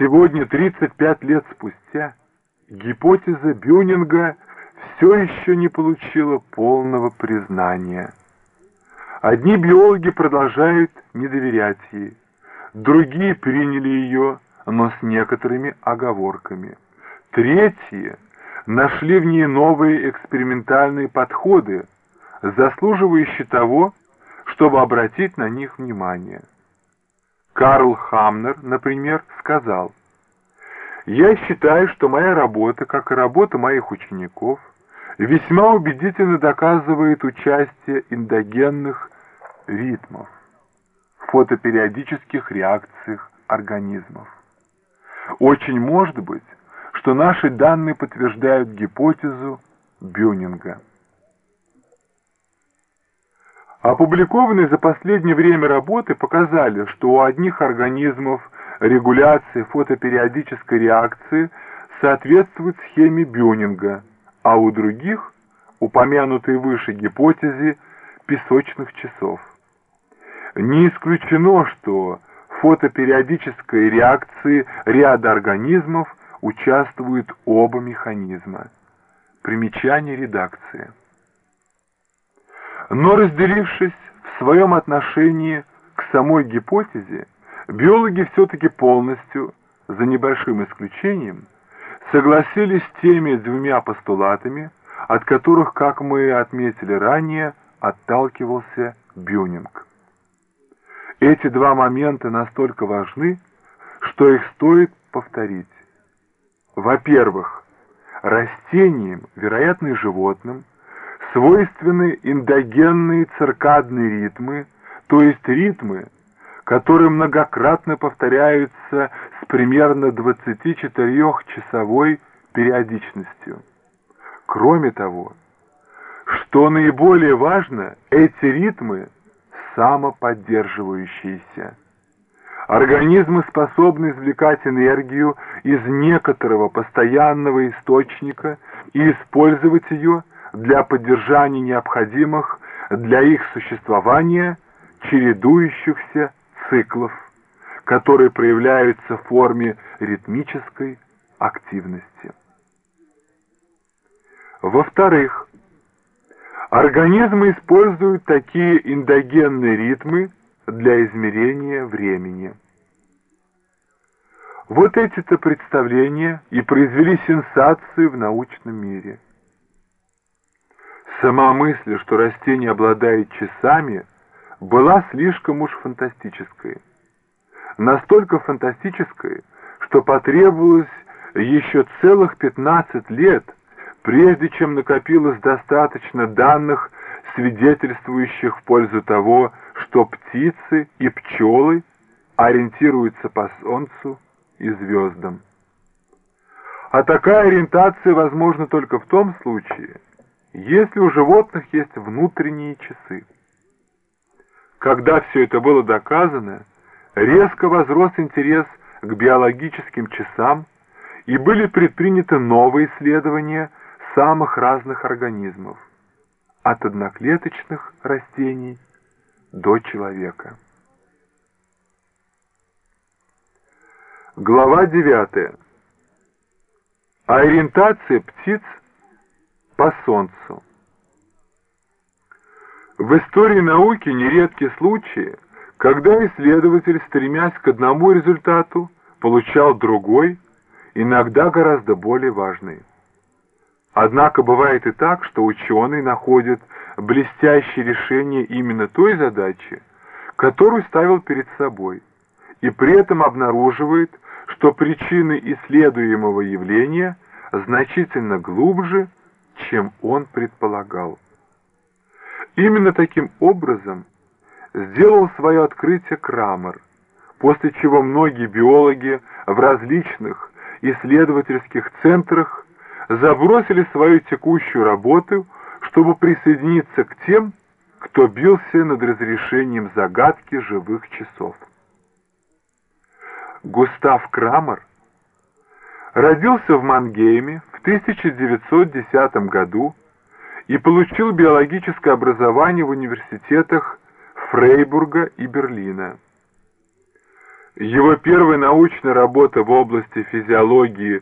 Сегодня, 35 лет спустя, гипотеза Бюнинга все еще не получила полного признания. Одни биологи продолжают не доверять ей, другие приняли ее, но с некоторыми оговорками. Третьи нашли в ней новые экспериментальные подходы, заслуживающие того, чтобы обратить на них внимание. Карл Хамнер, например, сказал, «Я считаю, что моя работа, как и работа моих учеников, весьма убедительно доказывает участие эндогенных ритмов в фотопериодических реакциях организмов. Очень может быть, что наши данные подтверждают гипотезу Бюнинга. Опубликованные за последнее время работы показали, что у одних организмов регуляция фотопериодической реакции соответствует схеме Бюнинга, а у других – упомянутой выше гипотезе песочных часов. Не исключено, что в фотопериодической реакции ряда организмов участвуют оба механизма. Примечание редакции. Но разделившись в своем отношении к самой гипотезе, биологи все-таки полностью, за небольшим исключением, согласились с теми двумя постулатами, от которых, как мы отметили ранее, отталкивался Бюнинг. Эти два момента настолько важны, что их стоит повторить. Во-первых, растениям, вероятно животным, свойственны эндогенные циркадные ритмы, то есть ритмы, которые многократно повторяются с примерно 24-часовой периодичностью. Кроме того, что наиболее важно, эти ритмы самоподдерживающиеся. Организмы способны извлекать энергию из некоторого постоянного источника и использовать ее для поддержания необходимых для их существования чередующихся циклов, которые проявляются в форме ритмической активности. Во-вторых, организмы используют такие эндогенные ритмы для измерения времени. Вот эти-то представления и произвели сенсацию в научном мире – Сама мысль, что растение обладает часами, была слишком уж фантастической. Настолько фантастической, что потребовалось еще целых 15 лет, прежде чем накопилось достаточно данных, свидетельствующих в пользу того, что птицы и пчелы ориентируются по Солнцу и звездам. А такая ориентация возможна только в том случае, если у животных есть внутренние часы. Когда все это было доказано, резко возрос интерес к биологическим часам и были предприняты новые исследования самых разных организмов, от одноклеточных растений до человека. Глава 9. Ориентация птиц по Солнцу. В истории науки нередки случаи, когда исследователь, стремясь к одному результату, получал другой, иногда гораздо более важный. Однако бывает и так, что ученый находит блестящее решение именно той задачи, которую ставил перед собой, и при этом обнаруживает, что причины исследуемого явления значительно глубже, чем он предполагал. Именно таким образом сделал свое открытие Крамер, после чего многие биологи в различных исследовательских центрах забросили свою текущую работу, чтобы присоединиться к тем, кто бился над разрешением загадки живых часов. Густав Крамер родился в Мангейме в 1910 году и получил биологическое образование в университетах Фрейбурга и Берлина. Его первая научная работа в области физиологии